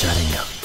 shutting up.